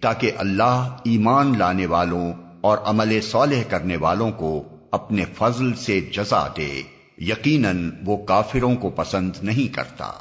تاکہ اللہ ایمان لانے والوں اور عمل صالح کرنے والوں کو اپنے فضل سے جزا دے۔ یقیناً وہ کافروں کو پسند نہیں کرتا۔